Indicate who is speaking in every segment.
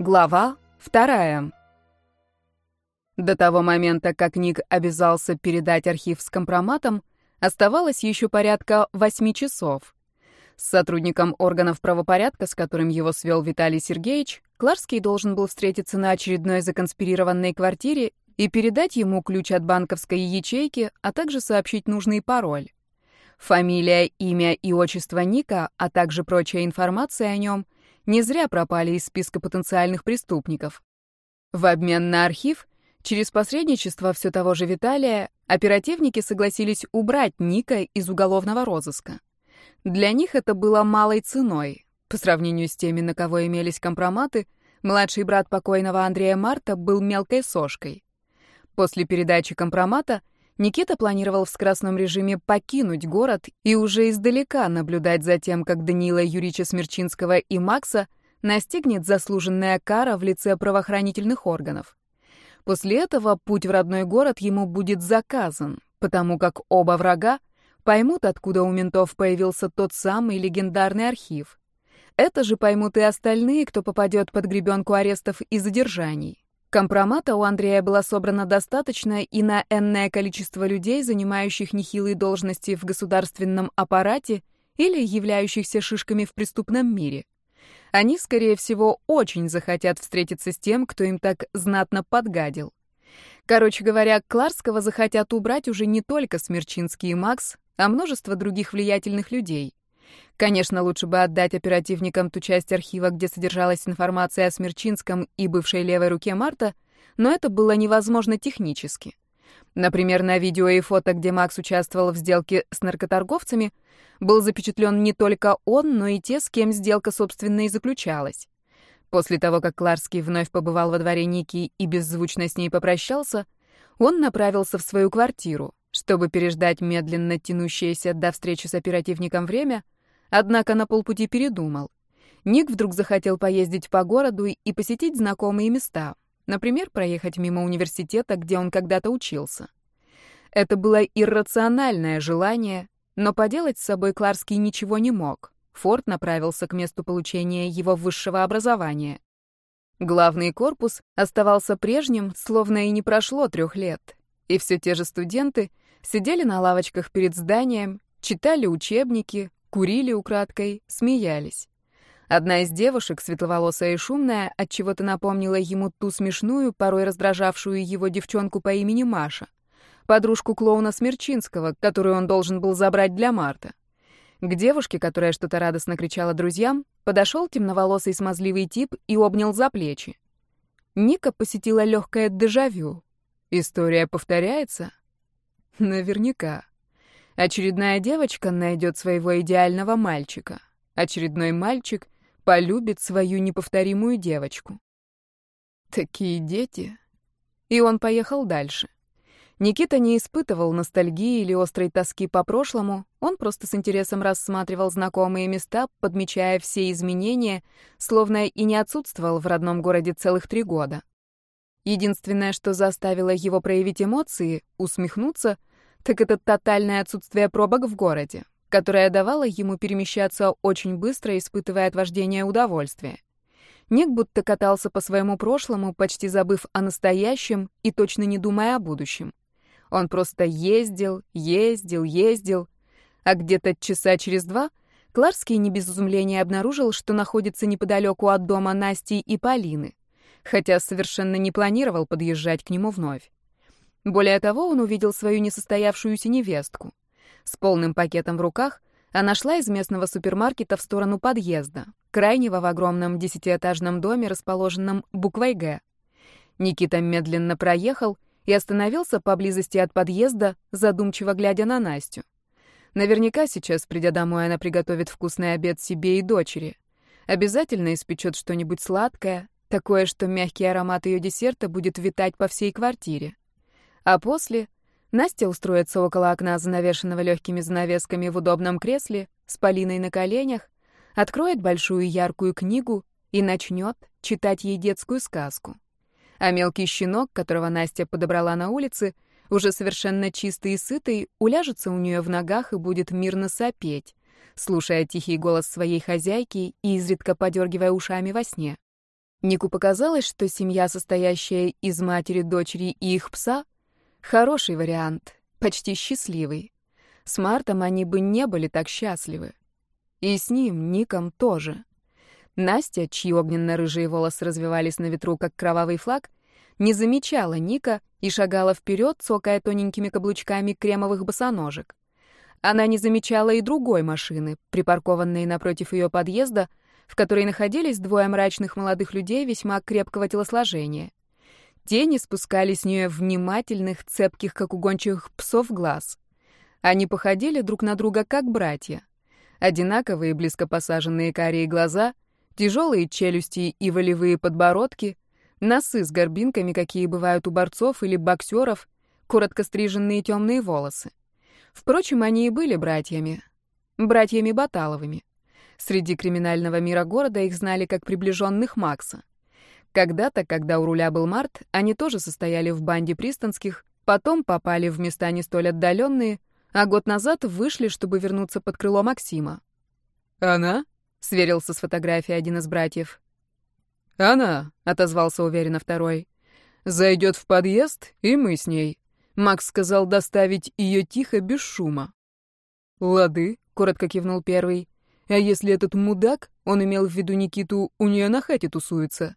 Speaker 1: Глава вторая. До того момента, как Ник обязался передать архив с компроматом, оставалось еще порядка восьми часов. С сотрудником органов правопорядка, с которым его свел Виталий Сергеевич, Кларский должен был встретиться на очередной законспирированной квартире и передать ему ключ от банковской ячейки, а также сообщить нужный пароль. Фамилия, имя и отчество Ника, а также прочая информация о нем — не зря пропали из списка потенциальных преступников. В обмен на архив, через посредничество все того же Виталия, оперативники согласились убрать Ника из уголовного розыска. Для них это было малой ценой. По сравнению с теми, на кого имелись компроматы, младший брат покойного Андрея Марта был мелкой сошкой. После передачи компромата — Никита планировал в скоростном режиме покинуть город и уже издалека наблюдать за тем, как Даниила Юрьевича Смерчинского и Макса настигнет заслуженная кара в лице правоохранительных органов. После этого путь в родной город ему будет заказан, потому как оба врага поймут, откуда у ментов появился тот самый легендарный архив. Это же поймут и остальные, кто попадет под гребенку арестов и задержаний. Компромата у Андрея было собрано достаточно и на энное количество людей, занимающих нехилые должности в государственном аппарате или являющихся шишками в преступном мире. Они, скорее всего, очень захотят встретиться с тем, кто им так знатно подгадил. Короче говоря, Кларского захотят убрать уже не только Смерчинский и Макс, а множество других влиятельных людей. Конечно, лучше бы отдать оперативникам ту часть архива, где содержалась информация о Смерчинском и бывшей левой руке Марта, но это было невозможно технически. Например, на видео и фото, где Макс участвовал в сделке с наркоторговцами, был запечатлен не только он, но и те, с кем сделка, собственно, и заключалась. После того, как Кларский вновь побывал во дворе Ники и беззвучно с ней попрощался, он направился в свою квартиру, чтобы переждать медленно тянущееся до встречи с оперативником время — Однако на полпути передумал. Ник вдруг захотел поездить по городу и посетить знакомые места. Например, проехать мимо университета, где он когда-то учился. Это было иррациональное желание, но поделать с собой Кларский ничего не мог. Форд направился к месту получения его высшего образования. Главный корпус оставался прежним, словно и не прошло трех лет. И все те же студенты сидели на лавочках перед зданием, читали учебники, Курили украдкой, смеялись. Одна из девушек, светловолосая и шумная, от чего то напомнила ему ту смешную, порой раздражавшую его девчонку по имени Маша, подружку клоуна Смерчинского, которую он должен был забрать для Марта. К девушке, которая что-то радостно кричала друзьям, подошел темноволосый смазливый тип и обнял за плечи. Ника посетила легкое дежавю. История повторяется? Наверняка. Очередная девочка найдет своего идеального мальчика. Очередной мальчик полюбит свою неповторимую девочку. Такие дети. И он поехал дальше. Никита не испытывал ностальгии или острой тоски по прошлому, он просто с интересом рассматривал знакомые места, подмечая все изменения, словно и не отсутствовал в родном городе целых три года. Единственное, что заставило его проявить эмоции, усмехнуться — так это тотальное отсутствие пробок в городе, которое давало ему перемещаться очень быстро, испытывая от вождения удовольствие. Ник будто катался по своему прошлому, почти забыв о настоящем и точно не думая о будущем. Он просто ездил, ездил, ездил, а где-то часа через два Кларский не без изумления обнаружил, что находится неподалеку от дома Насти и Полины, хотя совершенно не планировал подъезжать к нему вновь. Более того, он увидел свою несостоявшуюся невестку. С полным пакетом в руках она шла из местного супермаркета в сторону подъезда, крайнего в огромном десятиэтажном доме, расположенном буквой «Г». Никита медленно проехал и остановился поблизости от подъезда, задумчиво глядя на Настю. Наверняка сейчас, придя домой, она приготовит вкусный обед себе и дочери. Обязательно испечет что-нибудь сладкое, такое, что мягкий аромат ее десерта будет витать по всей квартире. А после Настя устроится около окна, занавешенного легкими занавесками в удобном кресле, с Полиной на коленях, откроет большую яркую книгу и начнет читать ей детскую сказку. А мелкий щенок, которого Настя подобрала на улице, уже совершенно чистый и сытый, уляжется у нее в ногах и будет мирно сопеть, слушая тихий голос своей хозяйки и изредка подергивая ушами во сне. Нику показалось, что семья, состоящая из матери, дочери и их пса, хороший вариант, почти счастливый. С Мартом они бы не были так счастливы. И с ним, Ником, тоже. Настя, чьи огненно-рыжие волосы развивались на ветру, как кровавый флаг, не замечала Ника и шагала вперед, цокая тоненькими каблучками кремовых босоножек. Она не замечала и другой машины, припаркованной напротив ее подъезда, в которой находились двое мрачных молодых людей весьма крепкого телосложения. Тени спускали с нее внимательных, цепких, как у псов, глаз. Они походили друг на друга, как братья. Одинаковые, близко посаженные карие глаза, тяжелые челюсти и волевые подбородки, носы с горбинками, какие бывают у борцов или боксеров, коротко стриженные темные волосы. Впрочем, они и были братьями. Братьями Баталовыми. Среди криминального мира города их знали как приближенных Макса. Когда-то, когда у руля был Март, они тоже состояли в банде пристанских, потом попали в места не столь отдаленные, а год назад вышли, чтобы вернуться под крыло Максима.
Speaker 2: «Она?»
Speaker 1: — сверился с фотографией один из братьев.
Speaker 2: «Она», — отозвался уверенно второй. «Зайдет в подъезд, и мы с ней. Макс сказал доставить ее тихо, без шума». «Лады», — коротко кивнул первый. А если этот мудак, он имел в виду Никиту, у нее на хате тусуется?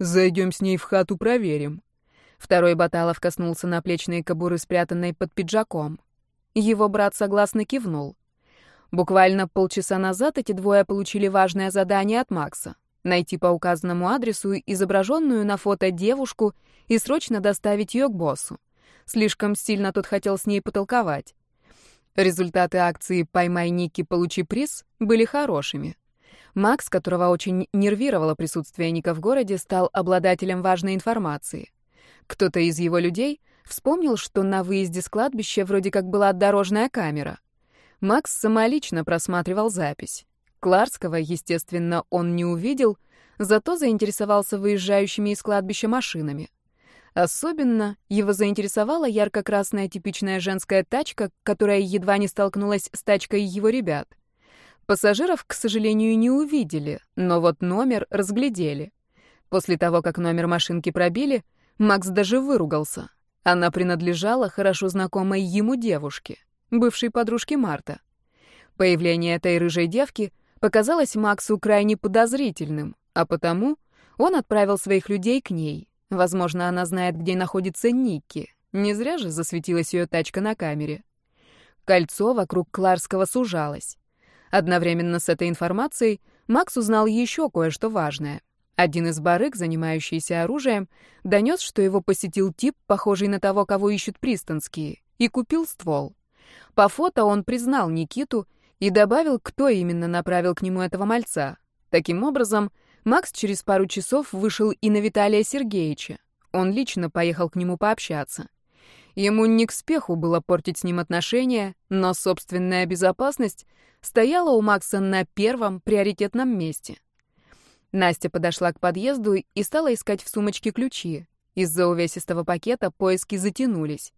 Speaker 2: Зайдем с ней в хату, проверим.
Speaker 1: Второй Баталов коснулся наплечной кобуры, спрятанной под пиджаком. Его брат согласно кивнул. Буквально полчаса назад эти двое получили важное задание от Макса — найти по указанному адресу изображенную на фото девушку и срочно доставить ее к боссу. Слишком сильно тот хотел с ней потолковать. Результаты акции «Поймай Ники, получи приз» были хорошими. Макс, которого очень нервировало присутствие Ника в городе, стал обладателем важной информации. Кто-то из его людей вспомнил, что на выезде с кладбища вроде как была дорожная камера. Макс самолично просматривал запись. Кларского, естественно, он не увидел, зато заинтересовался выезжающими из кладбища машинами. Особенно его заинтересовала ярко-красная типичная женская тачка, которая едва не столкнулась с тачкой его ребят. Пассажиров, к сожалению, не увидели, но вот номер разглядели. После того, как номер машинки пробили, Макс даже выругался. Она принадлежала хорошо знакомой ему девушке, бывшей подружке Марта. Появление этой рыжей девки показалось Максу крайне подозрительным, а потому он отправил своих людей к ней, Возможно, она знает, где находится Никки. Не зря же засветилась ее тачка на камере. Кольцо вокруг Кларского сужалось. Одновременно с этой информацией Макс узнал еще кое-что важное. Один из барыг, занимающийся оружием, донес, что его посетил тип, похожий на того, кого ищут пристанские, и купил ствол. По фото он признал Никиту и добавил, кто именно направил к нему этого мальца. Таким образом, Макс через пару часов вышел и на Виталия Сергеевича. Он лично поехал к нему пообщаться. Ему не к спеху было портить с ним отношения, но собственная безопасность стояла у Макса на первом приоритетном месте. Настя подошла к подъезду и стала искать в сумочке ключи. Из-за увесистого пакета поиски затянулись.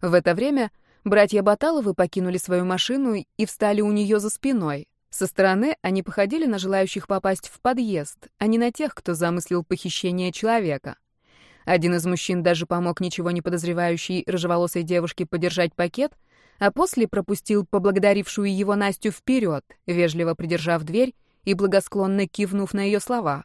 Speaker 1: В это время братья Баталовы покинули свою машину и встали у нее за спиной. Со стороны они походили на желающих попасть в подъезд, а не на тех, кто замыслил похищение человека. Один из мужчин даже помог ничего не подозревающей рыжеволосой девушке подержать пакет, а после пропустил поблагодарившую его Настю вперед, вежливо придержав дверь и благосклонно кивнув на ее слова.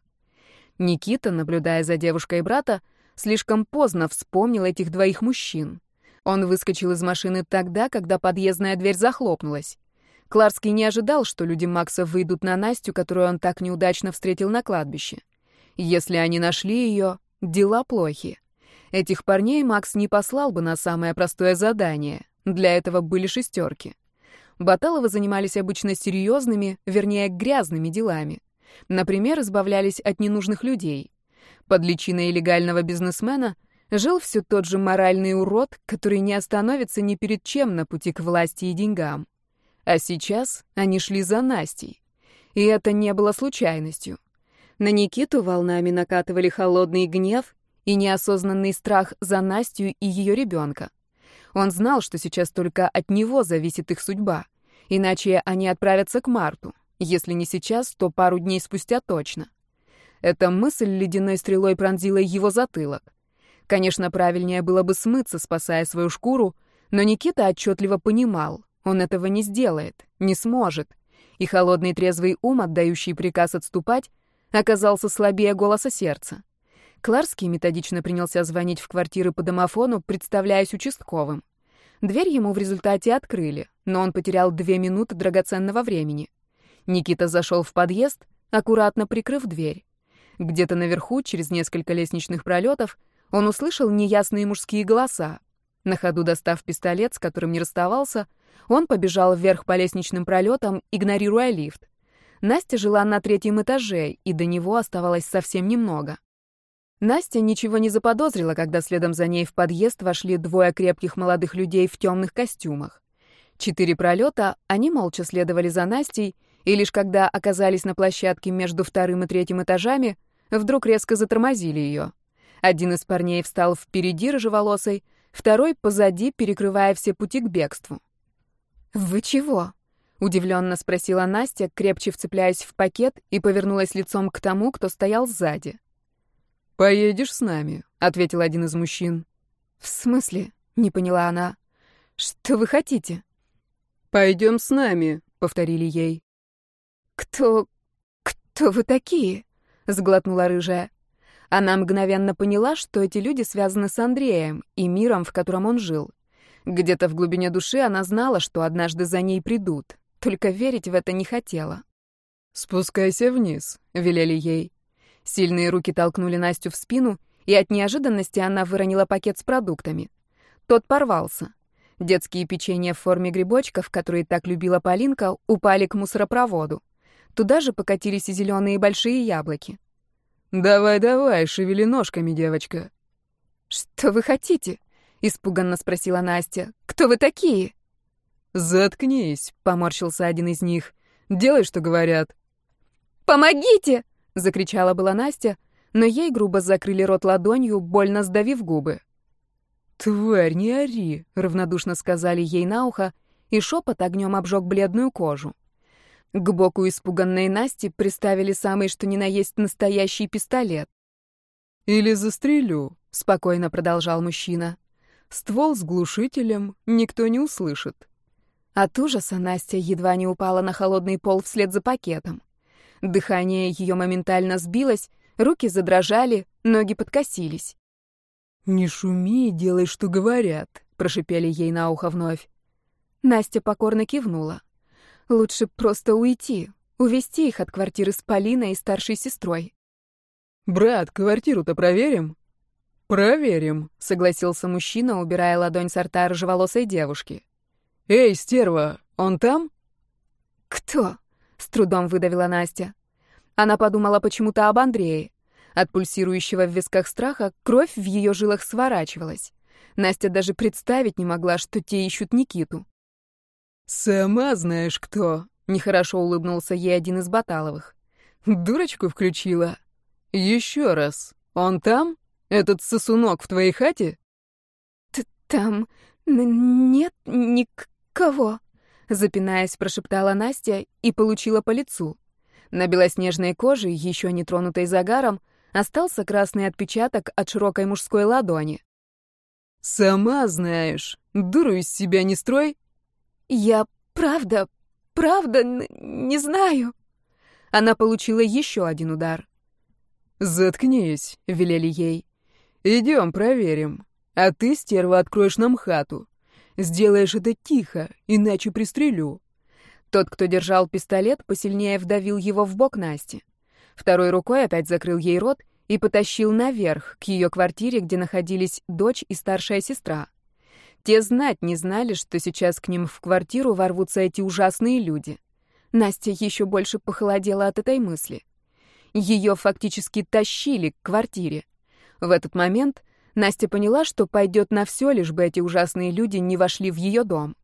Speaker 1: Никита, наблюдая за девушкой брата, слишком поздно вспомнил этих двоих мужчин. Он выскочил из машины тогда, когда подъездная дверь захлопнулась. Кларский не ожидал, что люди Макса выйдут на Настю, которую он так неудачно встретил на кладбище. Если они нашли ее, дела плохи. Этих парней Макс не послал бы на самое простое задание. Для этого были шестерки. Баталовы занимались обычно серьезными, вернее, грязными делами. Например, избавлялись от ненужных людей. Под личиной легального бизнесмена жил все тот же моральный урод, который не остановится ни перед чем на пути к власти и деньгам. А сейчас они шли за Настей. И это не было случайностью. На Никиту волнами накатывали холодный гнев и неосознанный страх за Настю и ее ребенка. Он знал, что сейчас только от него зависит их судьба, иначе они отправятся к Марту. Если не сейчас, то пару дней спустя точно. Эта мысль ледяной стрелой пронзила его затылок. Конечно, правильнее было бы смыться, спасая свою шкуру, но Никита отчетливо понимал, он этого не сделает, не сможет. И холодный трезвый ум, отдающий приказ отступать, оказался слабее голоса сердца. Кларский методично принялся звонить в квартиры по домофону, представляясь участковым. Дверь ему в результате открыли, но он потерял две минуты драгоценного времени. Никита зашел в подъезд, аккуратно прикрыв дверь. Где-то наверху, через несколько лестничных пролетов, он услышал неясные мужские голоса. На ходу достав пистолет, с которым не расставался, он побежал вверх по лестничным пролетам, игнорируя лифт. Настя жила на третьем этаже, и до него оставалось совсем немного. Настя ничего не заподозрила, когда следом за ней в подъезд вошли двое крепких молодых людей в темных костюмах. Четыре пролета, они молча следовали за Настей, и лишь когда оказались на площадке между вторым и третьим этажами, вдруг резко затормозили ее. Один из парней встал впереди рыжеволосой, второй — позади, перекрывая все пути к бегству. «Вы чего?» — удивленно спросила Настя, крепче вцепляясь в пакет и повернулась лицом к тому, кто стоял сзади.
Speaker 2: «Поедешь с нами», — ответил один из мужчин.
Speaker 1: «В смысле?» — не поняла она. «Что вы хотите?»
Speaker 2: «Пойдем с нами», — повторили ей.
Speaker 1: «Кто... кто вы такие?» — сглотнула рыжая. Она мгновенно поняла, что эти люди связаны с Андреем и миром, в котором он жил. Где-то в глубине души она знала, что однажды за ней придут, только верить в это не хотела.
Speaker 2: «Спускайся вниз», — велели ей.
Speaker 1: Сильные руки толкнули Настю в спину, и от неожиданности она выронила пакет с продуктами. Тот порвался. Детские печенья в форме грибочков, которые так любила Полинка, упали к мусоропроводу. Туда же покатились и зеленые большие яблоки.
Speaker 2: «Давай, давай, шевели ножками, девочка».
Speaker 1: «Что вы хотите?» — испуганно спросила Настя. «Кто вы такие?»
Speaker 2: «Заткнись», — поморщился один из них. «Делай, что говорят».
Speaker 1: «Помогите!» — закричала была Настя, но ей грубо закрыли рот ладонью, больно сдавив губы.
Speaker 2: «Тварь, не ори!» — равнодушно сказали ей на ухо,
Speaker 1: и шепот огнем обжег бледную кожу. К боку испуганной Насти приставили самый что ни на есть настоящий пистолет.
Speaker 2: «Или застрелю», — спокойно продолжал мужчина. «Ствол с глушителем никто не услышит».
Speaker 1: От ужаса Настя едва не упала на холодный пол вслед за пакетом. Дыхание ее моментально сбилось, руки задрожали, ноги подкосились.
Speaker 2: «Не шуми и делай, что говорят», — прошипели ей на ухо вновь.
Speaker 1: Настя покорно кивнула. Лучше просто уйти, увести их от квартиры с Полиной и старшей сестрой.
Speaker 2: «Брат, квартиру-то проверим?» «Проверим», —
Speaker 1: согласился мужчина, убирая ладонь с рта рыжеволосой девушки.
Speaker 2: «Эй, стерва, он там?»
Speaker 1: «Кто?» — с трудом выдавила Настя. Она подумала почему-то об Андрее. От пульсирующего в висках страха кровь в ее жилах сворачивалась. Настя даже представить не могла, что те ищут Никиту.
Speaker 2: «Сама знаешь кто», — нехорошо улыбнулся ей один из Баталовых. «Дурочку включила. Еще раз. Он там? Этот сосунок в твоей хате?»
Speaker 1: Т «Там нет никого», — запинаясь, прошептала Настя и получила по лицу. На белоснежной коже, еще не тронутой загаром, остался красный отпечаток от широкой мужской ладони.
Speaker 2: «Сама знаешь, дуру из себя не строй»,
Speaker 1: «Я правда, правда не знаю». Она получила еще один удар.
Speaker 2: «Заткнись», — велели ей. «Идем, проверим. А ты, стерва, откроешь нам хату. Сделаешь это тихо, иначе пристрелю».
Speaker 1: Тот, кто держал пистолет, посильнее вдавил его в бок Насти. Второй рукой опять закрыл ей рот и потащил наверх, к ее квартире, где находились дочь и старшая сестра. Те знать не знали, что сейчас к ним в квартиру ворвутся эти ужасные люди. Настя еще больше похолодела от этой мысли. Ее фактически тащили к квартире. В этот момент Настя поняла, что пойдет на все, лишь бы эти ужасные люди не вошли в ее дом.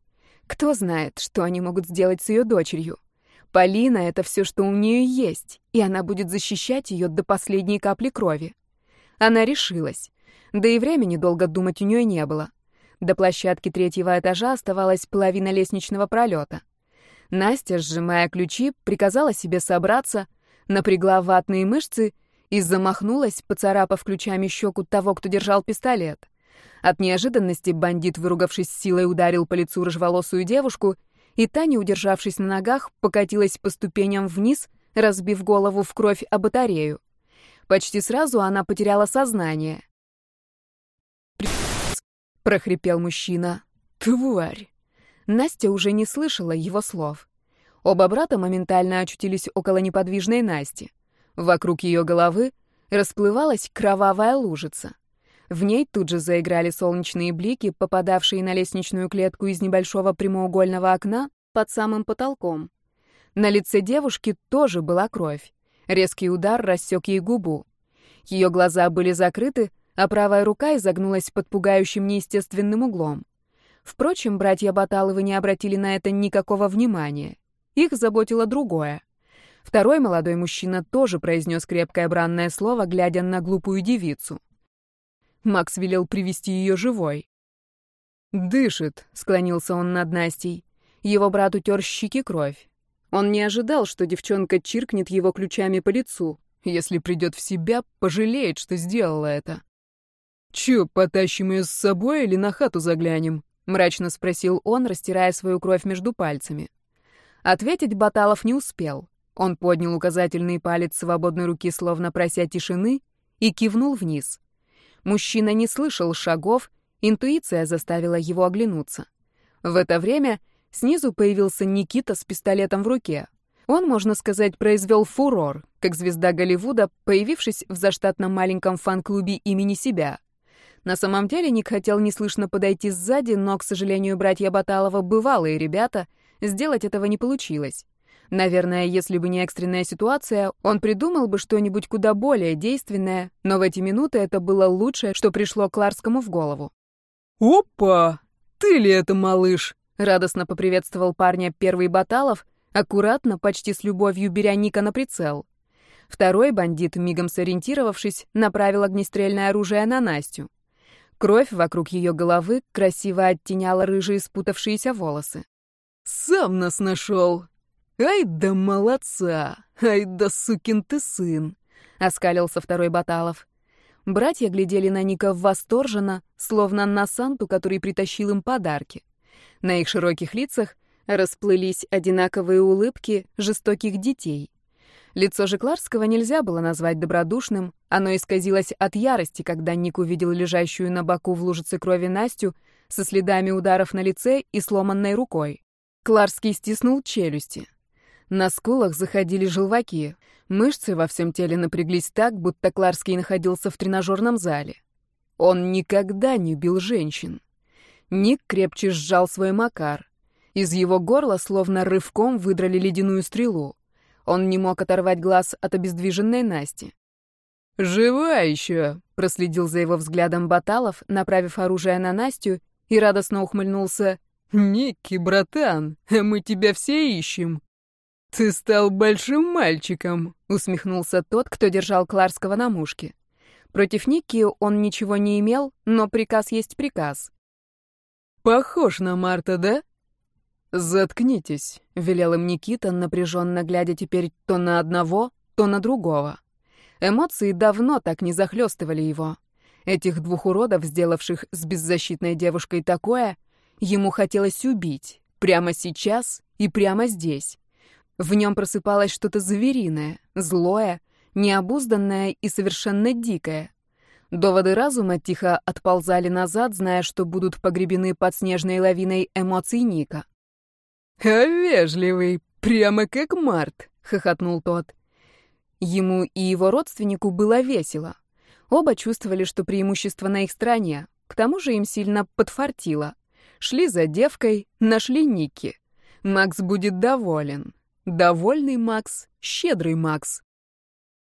Speaker 1: Кто знает, что они могут сделать с ее дочерью. Полина — это все, что у нее есть, и она будет защищать ее до последней капли крови. Она решилась. Да и времени долго думать у нее не было. До площадки третьего этажа оставалась половина лестничного пролета. Настя, сжимая ключи, приказала себе собраться, напрягла ватные мышцы и замахнулась, поцарапав ключами щеку того, кто держал пистолет. От неожиданности бандит, выругавшись силой, ударил по лицу рыжеволосую девушку, и та, не удержавшись на ногах, покатилась по ступеням вниз, разбив голову в кровь о батарею. Почти сразу она потеряла сознание. прохрипел мужчина. «Тварь!» Настя уже не слышала его слов. Оба брата моментально очутились около неподвижной Насти. Вокруг ее головы расплывалась кровавая лужица. В ней тут же заиграли солнечные блики, попадавшие на лестничную клетку из небольшого прямоугольного окна под самым потолком. На лице девушки тоже была кровь. Резкий удар рассек ей губу. Ее глаза были закрыты, а правая рука изогнулась под пугающим неестественным углом. Впрочем, братья Баталовы не обратили на это никакого внимания. Их заботило другое. Второй молодой мужчина тоже произнес крепкое бранное слово, глядя на глупую девицу. Макс велел привести ее живой.
Speaker 2: «Дышит», — склонился он над Настей. Его брат утер щеки кровь. Он не ожидал, что девчонка чиркнет его ключами по лицу. Если придет в себя, пожалеет, что сделала это. «Чё, потащим ее с собой или на хату заглянем?» — мрачно спросил он, растирая свою кровь между пальцами. Ответить Баталов не успел. Он поднял указательный палец свободной руки, словно прося тишины, и кивнул вниз. Мужчина не слышал шагов, интуиция заставила его оглянуться. В это время снизу появился Никита с пистолетом в руке. Он, можно сказать, произвел фурор, как звезда Голливуда, появившись в заштатном маленьком фан-клубе имени себя. На самом деле Ник хотел неслышно подойти сзади, но, к сожалению, братья Баталова бывалые ребята, сделать этого не получилось. Наверное, если бы не экстренная ситуация, он придумал бы что-нибудь куда более действенное, но в эти минуты это было лучшее, что пришло Кларскому в голову.
Speaker 3: «Опа! Ты ли это, малыш?»
Speaker 1: — радостно поприветствовал парня первый Баталов, аккуратно, почти с любовью беря Ника на прицел. Второй бандит, мигом сориентировавшись, направил огнестрельное оружие на Настю. Кровь вокруг ее головы красиво оттеняла рыжие спутавшиеся волосы.
Speaker 3: «Сам нас нашел!» «Ай да молодца! Ай да сукин ты сын!» — оскалился второй Баталов.
Speaker 1: Братья глядели на Ника восторженно, словно на Санту, который притащил им подарки. На их широких лицах расплылись одинаковые улыбки жестоких детей. Лицо Жекларского нельзя было назвать добродушным, оно исказилось от ярости, когда Ник увидел лежащую на боку в лужице крови Настю со следами ударов на лице и сломанной рукой. Кларский стиснул челюсти. На скулах заходили желваки. Мышцы во всем теле напряглись так, будто Кларский находился в тренажерном зале. Он никогда не бил женщин. Ник крепче сжал свой макар. Из его горла словно рывком выдрали ледяную стрелу. Он не мог оторвать глаз от обездвиженной Насти.
Speaker 3: «Жива еще!»
Speaker 1: — проследил за его взглядом Баталов, направив оружие на Настю, и радостно ухмыльнулся.
Speaker 3: «Ники, братан, мы тебя все ищем!» «Ты стал большим мальчиком», — усмехнулся тот, кто держал Кларского на мушке.
Speaker 1: Против Ники он ничего не имел, но приказ есть приказ.
Speaker 3: «Похож на Марта, да?»
Speaker 1: «Заткнитесь», — велел им Никита, напряженно глядя теперь то на одного, то на другого. Эмоции давно так не захлестывали его. Этих двух уродов, сделавших с беззащитной девушкой такое, ему хотелось убить. Прямо сейчас и прямо здесь. В нем просыпалось что-то звериное, злое, необузданное и совершенно дикое. Доводы разума тихо отползали назад, зная, что будут погребены под снежной лавиной эмоций Ника.
Speaker 3: «А вежливый, прямо как Март», — хохотнул тот.
Speaker 1: Ему и его родственнику было весело. Оба чувствовали, что преимущество на их стороне. К тому же им сильно подфартило. Шли за девкой, нашли Ники. Макс будет доволен. Довольный Макс, щедрый Макс.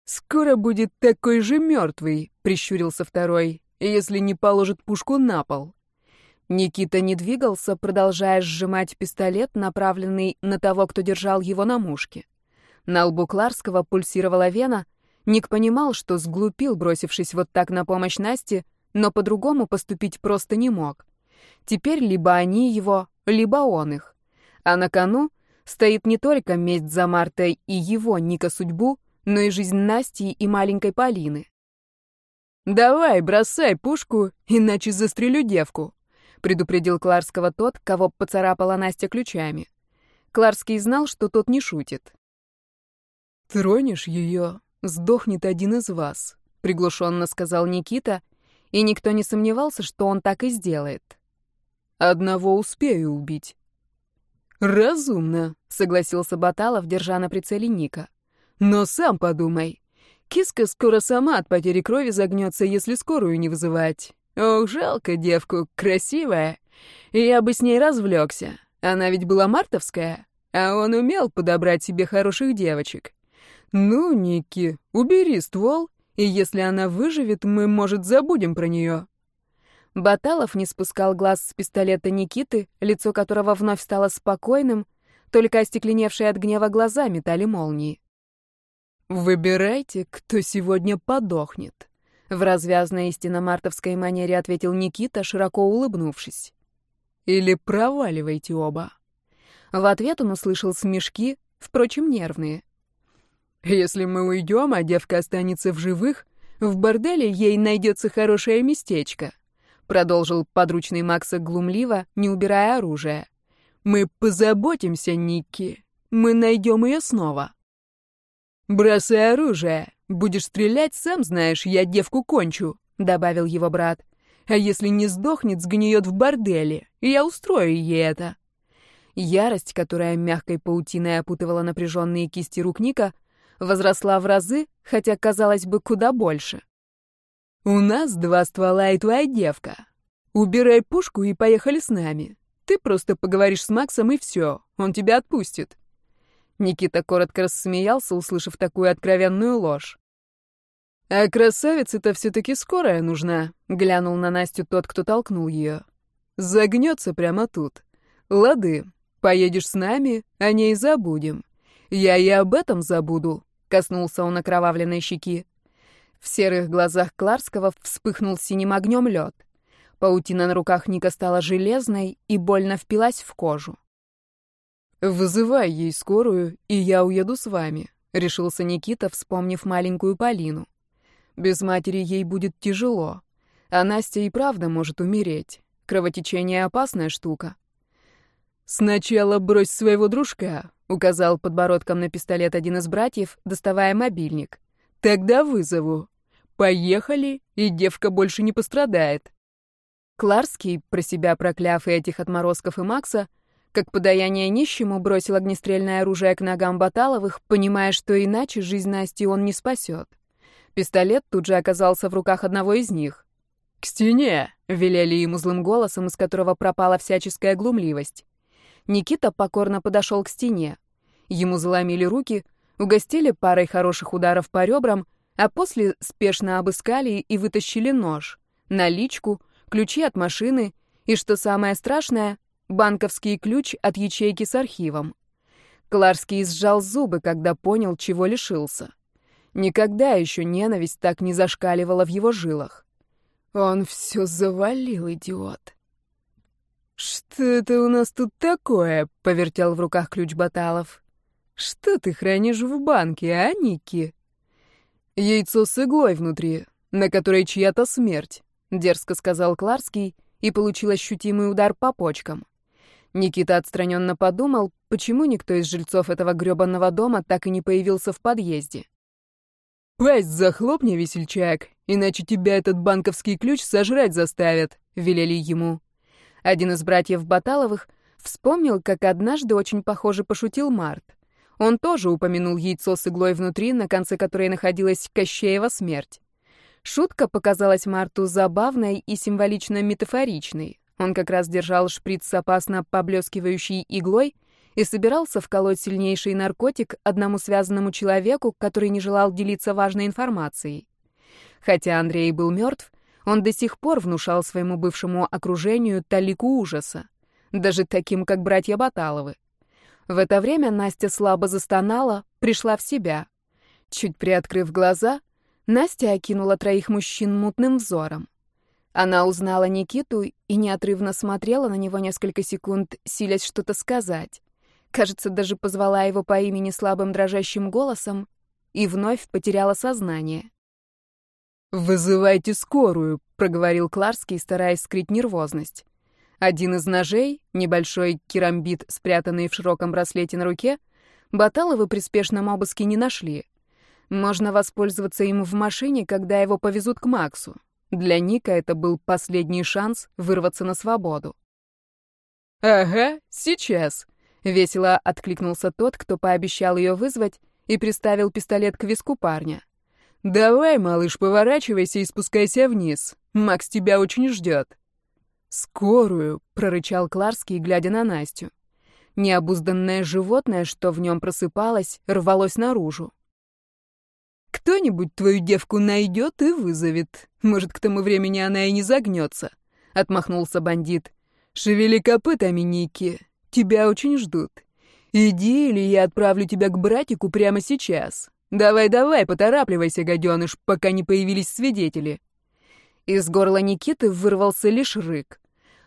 Speaker 3: «Скоро будет такой же мертвый», — прищурился второй, «если не положит пушку на пол».
Speaker 1: Никита не двигался, продолжая сжимать пистолет, направленный на того, кто держал его на мушке. На лбу Кларского пульсировала вена. Ник понимал, что сглупил, бросившись вот так на помощь Насте, но по-другому поступить просто не мог. Теперь либо они его, либо он их. А на кону стоит не только месть за Марта и его, Ника, судьбу, но и жизнь Насти и маленькой Полины.
Speaker 2: «Давай, бросай пушку, иначе застрелю девку», — предупредил Кларского тот, кого поцарапала Настя ключами. Кларский знал, что тот не шутит. «Тронешь ее, сдохнет один из вас», — приглушенно сказал Никита, и никто не сомневался, что он так и сделает. «Одного успею убить». «Разумно», — согласился Баталов, держа на прицеле Ника. «Но сам подумай. Киска скоро сама от потери крови загнется, если скорую не вызывать. Ох, жалко девку, красивая. Я бы с ней развлекся. Она ведь была мартовская, а он умел подобрать себе хороших девочек. Ну, Ники, убери ствол, и если она выживет, мы, может, забудем про нее.
Speaker 1: Баталов не спускал глаз с пистолета Никиты, лицо которого вновь стало спокойным, только остекленевшие от гнева глаза метали молнии.
Speaker 2: «Выбирайте, кто сегодня подохнет», — в развязной истинно мартовской манере ответил Никита, широко улыбнувшись. «Или проваливайте оба».
Speaker 1: В ответ он услышал смешки, впрочем, нервные.
Speaker 2: «Если мы уйдем, а девка останется в живых, в борделе ей найдется хорошее местечко», — продолжил подручный Макса глумливо, не убирая оружие. «Мы позаботимся, Никки. Мы найдем ее снова». «Бросай оружие. Будешь стрелять, сам знаешь, я девку кончу», — добавил его брат. «А если не сдохнет, сгниет в борделе, я устрою ей это».
Speaker 1: Ярость, которая мягкой паутиной опутывала напряженные кисти рук Ника, возросла в разы, хотя, казалось бы, куда больше.
Speaker 2: «У нас два ствола и твоя девка. Убирай пушку и поехали с нами. Ты просто поговоришь с Максом, и все, он тебя отпустит».
Speaker 1: Никита коротко рассмеялся, услышав такую откровенную ложь.
Speaker 2: «А красавице-то все-таки скорая нужна», — глянул на Настю тот, кто толкнул ее. «Загнется прямо тут. Лады, поедешь с нами, о ней забудем. Я и об этом забуду», — коснулся он окровавленной щеки.
Speaker 1: В серых глазах Кларского вспыхнул синим огнем лед. Паутина на руках Ника стала железной и больно впилась в кожу.
Speaker 2: «Вызывай ей скорую, и я уеду с вами», — решился Никита, вспомнив маленькую Полину. «Без матери ей будет тяжело, а Настя и правда может умереть. Кровотечение — опасная штука». «Сначала брось своего дружка», — указал подбородком на пистолет один из братьев, доставая мобильник. «Тогда вызову. Поехали, и девка больше не пострадает».
Speaker 1: Кларский, про себя прокляв и этих отморозков и Макса, как подаяние нищему бросил огнестрельное оружие к ногам Баталовых, понимая, что иначе жизнь Насти он не спасет. Пистолет тут же оказался в руках одного из них.
Speaker 2: «К стене!» — велели ему злым голосом, из которого пропала всяческая глумливость.
Speaker 1: Никита покорно подошел к стене. Ему заломили руки, угостили парой хороших ударов по ребрам, а после спешно обыскали и вытащили нож, наличку, ключи от машины и, что самое страшное, банковский ключ от ячейки с архивом. Кларский сжал зубы, когда понял, чего лишился. Никогда еще ненависть так не зашкаливала в его жилах.
Speaker 2: Он все завалил, идиот. «Что это у нас тут такое?» — повертел в руках ключ Баталов. «Что ты хранишь в банке, а, Ники?» «Яйцо с иглой внутри, на которой чья-то смерть», — дерзко сказал Кларский и получил ощутимый удар по почкам.
Speaker 1: Никита отстраненно подумал, почему никто из жильцов этого грёбаного дома так и не появился в подъезде.
Speaker 2: «Пасть захлопни, весельчак, иначе тебя этот банковский ключ сожрать заставят», — велели ему.
Speaker 1: Один из братьев Баталовых вспомнил, как однажды очень похоже пошутил Март. Он тоже упомянул яйцо с иглой внутри, на конце которой находилась Кощеева смерть. Шутка показалась Марту забавной и символично метафоричной. Он как раз держал шприц с опасно поблескивающей иглой и собирался вколоть сильнейший наркотик одному связанному человеку, который не желал делиться важной информацией. Хотя Андрей был мертв, он до сих пор внушал своему бывшему окружению талику ужаса, даже таким, как братья Баталовы. В это время Настя слабо застонала, пришла в себя. Чуть приоткрыв глаза, Настя окинула троих мужчин мутным взором. Она узнала Никиту и неотрывно смотрела на него несколько секунд, силясь что-то сказать. Кажется, даже позвала его по имени слабым дрожащим голосом и вновь потеряла сознание.
Speaker 2: «Вызывайте скорую», — проговорил
Speaker 1: Кларский, стараясь скрыть нервозность. Один из ножей, небольшой керамбит, спрятанный в широком браслете на руке, Баталовы при спешном обыске не нашли. Можно воспользоваться им в машине, когда его повезут к Максу. Для Ника это был последний шанс вырваться на свободу.
Speaker 2: «Ага, сейчас», — весело
Speaker 1: откликнулся тот, кто пообещал ее вызвать, и приставил пистолет к виску парня.
Speaker 2: «Давай, малыш, поворачивайся и спускайся вниз. Макс тебя очень ждет».
Speaker 1: «Скорую!» — прорычал Кларский, глядя на Настю. Необузданное животное, что в нем просыпалось, рвалось наружу.
Speaker 2: «Кто-нибудь твою девку найдет и вызовет. Может, к тому времени она и не загнется», — отмахнулся бандит. «Шевели копытами, Ники. Тебя очень ждут. Иди, или я отправлю тебя к братику прямо сейчас. Давай-давай, поторапливайся, гаденыш, пока не появились свидетели».
Speaker 1: Из горла Никиты вырвался лишь рык.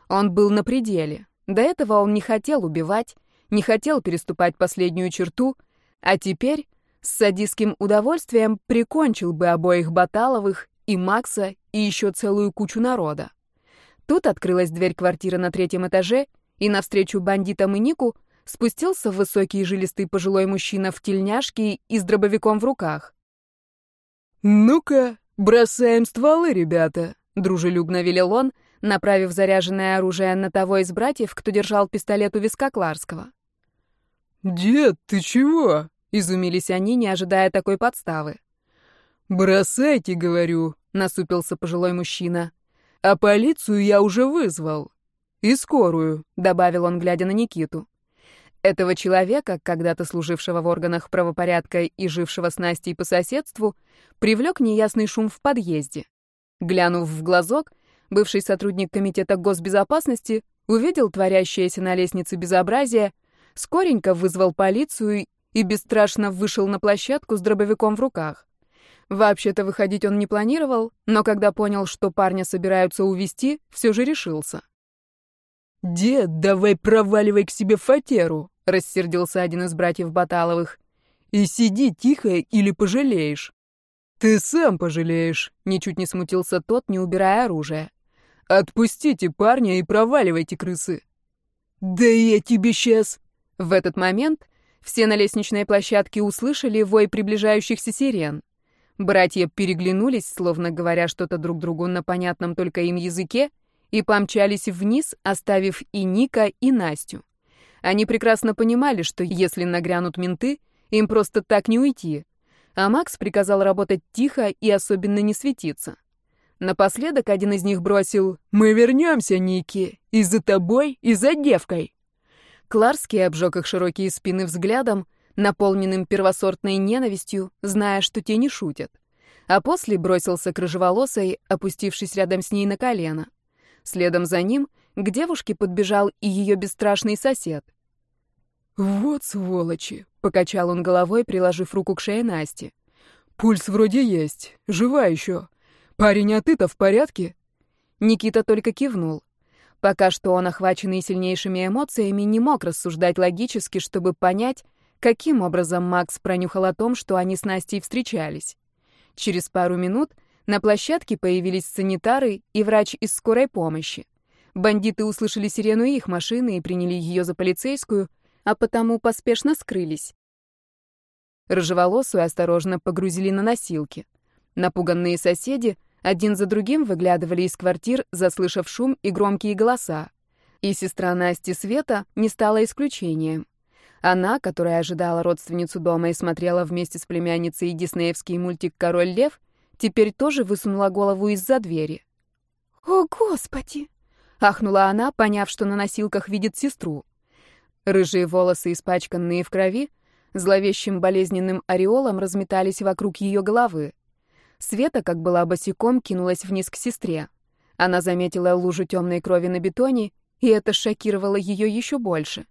Speaker 1: Он был на пределе. До этого он не хотел убивать, не хотел переступать последнюю черту, а теперь с садистским удовольствием прикончил бы обоих Баталовых, и Макса, и еще целую кучу народа. Тут открылась дверь квартиры на третьем этаже, и навстречу бандитам и Нику спустился высокий жилистый пожилой мужчина в тельняшке и с дробовиком в руках.
Speaker 2: «Ну-ка, бросаем стволы, ребята!» — дружелюбно велел он, направив заряженное оружие на того из братьев, кто держал пистолет у виска Кларского. «Дед, ты чего?» — изумились они, не ожидая такой подставы. «Бросайте, — говорю», — насупился пожилой мужчина. «А полицию я уже вызвал. И скорую», — добавил он, глядя на Никиту.
Speaker 1: Этого человека, когда-то служившего в органах правопорядка и жившего с Настей по соседству, привлек неясный шум в подъезде. Глянув в глазок, бывший сотрудник комитета госбезопасности увидел творящееся на лестнице безобразие, скоренько вызвал полицию и бесстрашно вышел на площадку с дробовиком в руках. Вообще-то выходить он не планировал, но когда понял, что парня собираются увести, все же решился.
Speaker 2: «Дед, давай проваливай к себе фатеру!» — рассердился один из братьев Баталовых. «И сиди тихо или пожалеешь». «Ты сам пожалеешь», — ничуть не смутился тот, не убирая оружие. «Отпустите парня и проваливайте, крысы». «Да я тебе сейчас...»
Speaker 1: В этот момент все на лестничной площадке услышали вой приближающихся сирен. Братья переглянулись, словно говоря что-то друг другу на понятном только им языке, и помчались вниз, оставив и Ника, и Настю. Они прекрасно понимали, что если нагрянут менты, им просто так не уйти. А Макс приказал работать тихо и особенно не светиться. Напоследок один из них бросил «Мы вернемся, Ники, и за тобой, и за девкой». Кларский обжег их широкие спины взглядом, наполненным первосортной ненавистью, зная, что те не шутят. А после бросился к рыжеволосой, опустившись рядом с ней на колено. Следом за ним к девушке подбежал и ее бесстрашный сосед.
Speaker 2: «Вот сволочи!» — покачал он головой, приложив руку к шее Насти. «Пульс вроде есть, жива еще. Парень, а ты-то в порядке?»
Speaker 1: Никита только кивнул. Пока что он, охваченный сильнейшими эмоциями, не мог рассуждать логически, чтобы понять, каким образом Макс пронюхал о том, что они с Настей встречались. Через пару минут на площадке появились санитары и врач из скорой помощи. Бандиты услышали сирену их машины и приняли ее за полицейскую, а потому поспешно скрылись. Рыжеволосую осторожно погрузили на носилки. Напуганные соседи один за другим выглядывали из квартир, заслышав шум и громкие голоса. И сестра Насти Света не стала исключением. Она, которая ожидала родственницу дома и смотрела вместе с племянницей диснеевский мультик «Король лев», теперь тоже высунула голову из-за двери.
Speaker 4: «О, Господи!»
Speaker 1: — ахнула она, поняв, что на носилках видит сестру. Рыжие волосы, испачканные в крови, зловещим болезненным ореолом разметались вокруг ее головы. Света, как была босиком, кинулась вниз к сестре. Она заметила лужу темной крови на бетоне, и это шокировало ее еще больше.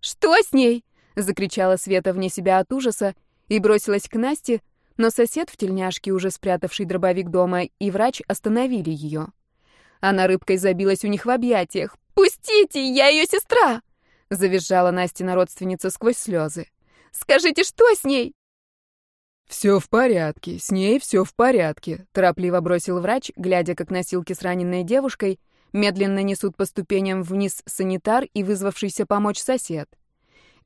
Speaker 4: «Что с ней?»
Speaker 1: — закричала Света вне себя от ужаса и бросилась к Насте, но сосед в тельняшке, уже спрятавший дробовик дома, и врач остановили ее. Она рыбкой забилась у них в объятиях.
Speaker 4: «Пустите, я ее сестра!»
Speaker 1: — завизжала Настина родственница сквозь слезы.
Speaker 4: «Скажите, что с ней?»
Speaker 2: «Все в порядке, с ней все в порядке», — торопливо бросил врач, глядя, как носилки с раненной девушкой медленно несут по ступеням вниз санитар и вызвавшийся помочь сосед.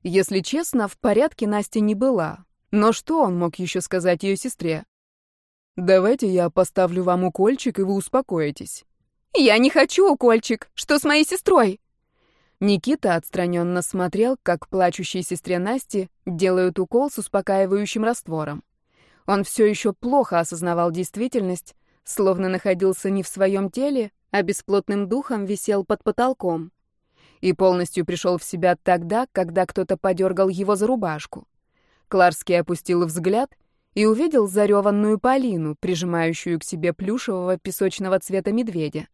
Speaker 2: Если честно, в порядке Настя не была. Но что он мог еще сказать ее сестре? «Давайте я поставлю вам укольчик, и вы успокоитесь».
Speaker 4: «Я не хочу укольчик! Что с моей сестрой?»
Speaker 1: Никита отстраненно смотрел, как плачущей сестре Насти делают укол с успокаивающим раствором. Он все еще плохо осознавал действительность, словно находился не в своем теле, а бесплотным духом висел под потолком. И полностью пришел в себя тогда, когда кто-то подергал его за рубашку. Кларский опустил взгляд и увидел зареванную Полину, прижимающую к себе плюшевого песочного цвета медведя.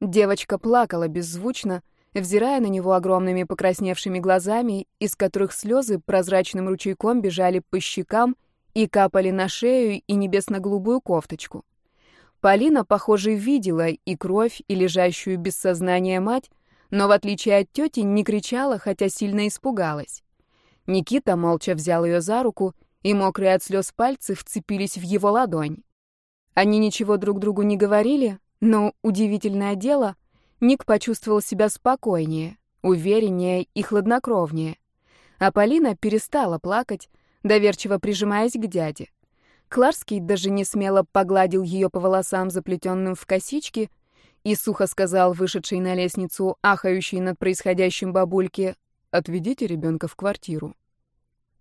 Speaker 1: Девочка плакала беззвучно, взирая на него огромными покрасневшими глазами, из которых слезы прозрачным ручейком бежали по щекам и капали на шею и небесно-голубую кофточку. Полина, похоже, видела и кровь, и лежащую без сознания мать, но, в отличие от тети, не кричала, хотя сильно испугалась. Никита молча взял ее за руку, и мокрые от слез пальцы вцепились в его ладонь. Они ничего друг другу не говорили, но, удивительное дело, Ник почувствовал себя спокойнее, увереннее и хладнокровнее. А Полина перестала плакать, доверчиво прижимаясь к дяде. Кларский даже не смело погладил ее по волосам, заплетенным в косички, и сухо сказал вышедшей на лестницу, ахающей над происходящим бабульке, «Отведите ребенка в квартиру».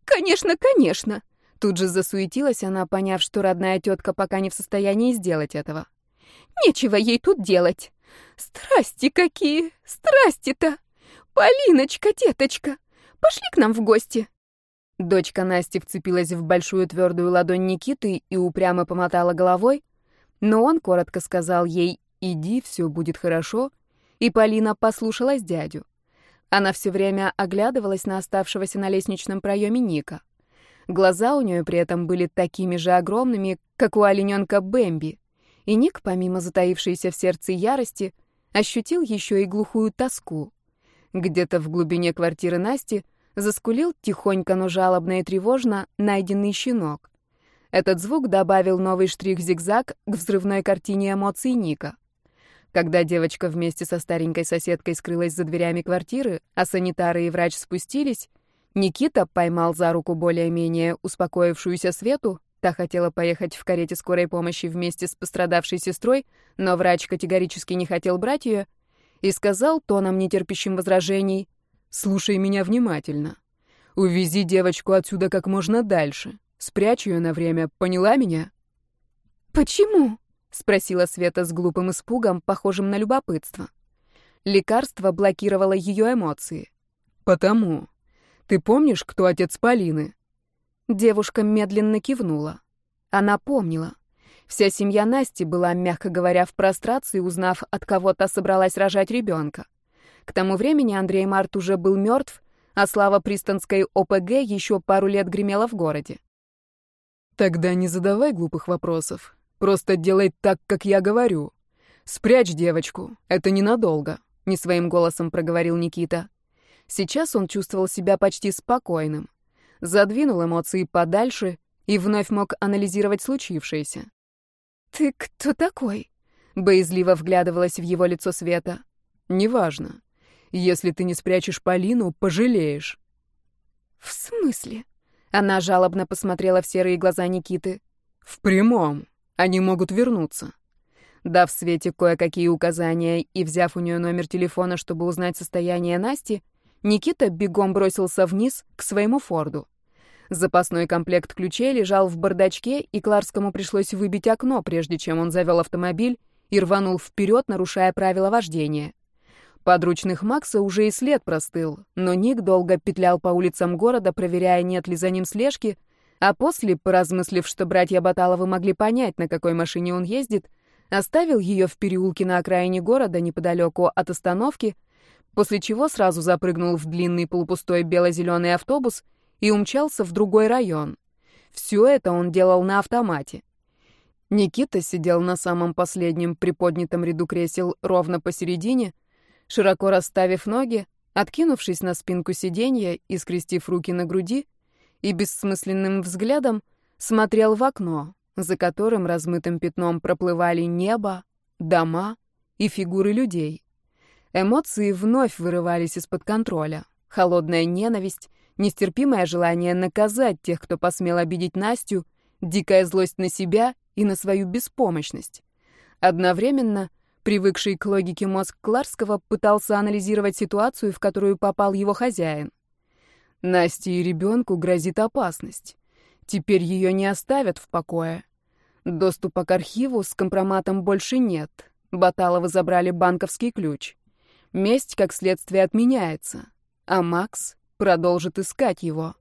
Speaker 4: «Конечно, конечно!»
Speaker 1: Тут же засуетилась она, поняв, что родная тетка пока не в состоянии сделать этого.
Speaker 4: «Нечего ей тут делать! Страсти какие! Страсти-то! Полиночка, деточка, пошли к нам в гости!»
Speaker 1: Дочка Насти вцепилась в большую твердую ладонь Никиты и упрямо помотала головой, но он коротко сказал ей «иди, все будет хорошо», и Полина послушалась дядю. Она все время оглядывалась на оставшегося на лестничном проеме Ника. Глаза у нее при этом были такими же огромными, как у олененка Бэмби, и Ник, помимо затаившейся в сердце ярости, ощутил еще и глухую тоску. Где-то в глубине квартиры Насти — заскулил тихонько, но жалобно и тревожно найденный щенок. Этот звук добавил новый штрих-зигзаг к взрывной картине эмоций Ника. Когда девочка вместе со старенькой соседкой скрылась за дверями квартиры, а санитары и врач спустились, Никита поймал за руку более-менее успокоившуюся Свету, та хотела поехать в карете скорой помощи вместе с пострадавшей сестрой, но врач категорически не хотел брать ее, и сказал тоном нетерпящим возражений, Слушай меня внимательно. Увези девочку отсюда как можно дальше. Спрячь ее на время, поняла меня?
Speaker 4: Почему?
Speaker 1: Спросила Света с глупым испугом, похожим на любопытство. Лекарство блокировало ее эмоции.
Speaker 2: Потому. Ты помнишь, кто отец Полины?
Speaker 1: Девушка медленно кивнула. Она помнила. Вся семья Насти была, мягко говоря, в прострации, узнав, от кого то собралась рожать ребенка. К тому времени Андрей Март уже был мертв, а слава пристанской ОПГ еще пару лет гремела в городе.
Speaker 2: Тогда не задавай глупых вопросов. Просто делай так, как я говорю. Спрячь девочку. Это ненадолго, не своим голосом проговорил Никита.
Speaker 1: Сейчас он чувствовал себя почти спокойным. Задвинул эмоции подальше и вновь мог анализировать случившееся.
Speaker 4: «Ты кто такой?»
Speaker 1: Боязливо вглядывалась в его лицо Света.
Speaker 2: «Неважно. Если ты не спрячешь Полину, пожалеешь.
Speaker 4: В смысле?
Speaker 1: Она жалобно посмотрела в серые глаза Никиты.
Speaker 2: В прямом. Они могут вернуться.
Speaker 1: Дав Свете кое-какие указания и взяв у нее номер телефона, чтобы узнать состояние Насти, Никита бегом бросился вниз к своему Форду. Запасной комплект ключей лежал в бардачке, и Кларскому пришлось выбить окно, прежде чем он завел автомобиль и рванул вперед, нарушая правила вождения. Подручных Макса уже и след простыл, но Ник долго петлял по улицам города, проверяя, нет ли за ним слежки, а после, поразмыслив, что братья Баталовы могли понять, на какой машине он ездит, оставил ее в переулке на окраине города, неподалеку от остановки, после чего сразу запрыгнул в длинный полупустой бело-зеленый автобус и умчался в другой район. Все это он делал на автомате. Никита сидел на самом последнем приподнятом ряду кресел ровно посередине, широко расставив ноги, откинувшись на спинку сиденья и скрестив руки на груди, и бессмысленным взглядом смотрел в окно, за которым размытым пятном проплывали небо, дома и фигуры людей. Эмоции вновь вырывались из-под контроля. Холодная ненависть, нестерпимое желание наказать тех, кто посмел обидеть Настю, дикая злость на себя и на свою беспомощность. Одновременно привыкший к логике мозг Кларского пытался анализировать ситуацию, в которую попал его хозяин. Насте и ребенку грозит опасность. Теперь ее не оставят в покое. Доступа к архиву с компроматом больше нет. Баталовы забрали банковский ключ. Месть, как следствие, отменяется. А Макс продолжит искать его.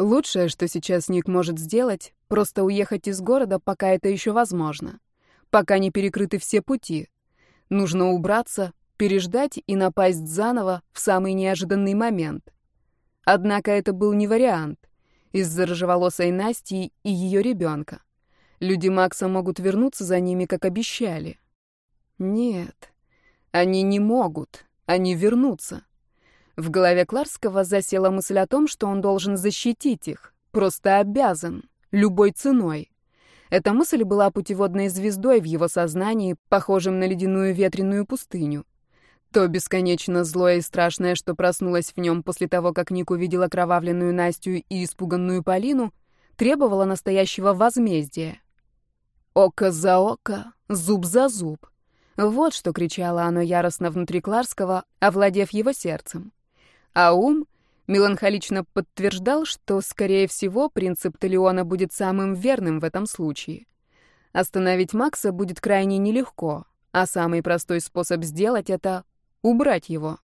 Speaker 1: Лучшее, что сейчас Ник может сделать, просто уехать из города, пока это еще возможно. Пока не перекрыты все пути. Нужно убраться, переждать и напасть заново в самый неожиданный момент. Однако это был не вариант. Из-за рыжеволосой Насти и ее ребенка. Люди Макса могут вернуться за ними, как обещали. Нет, они не могут. Они вернутся. В голове Кларского засела мысль о том, что он должен защитить их. Просто обязан. Любой ценой. Эта мысль была путеводной звездой в его сознании, похожим на ледяную ветреную пустыню. То бесконечно злое и страшное, что проснулось в нем после того, как Ник увидел окровавленную Настю и испуганную Полину, требовало настоящего возмездия. «Око за око, зуб за зуб». Вот что кричало оно яростно внутри Кларского, овладев его сердцем. А ум меланхолично подтверждал, что, скорее всего, принцип Талиона будет самым верным в этом случае. Остановить Макса будет крайне нелегко, а самый простой способ сделать это убрать его.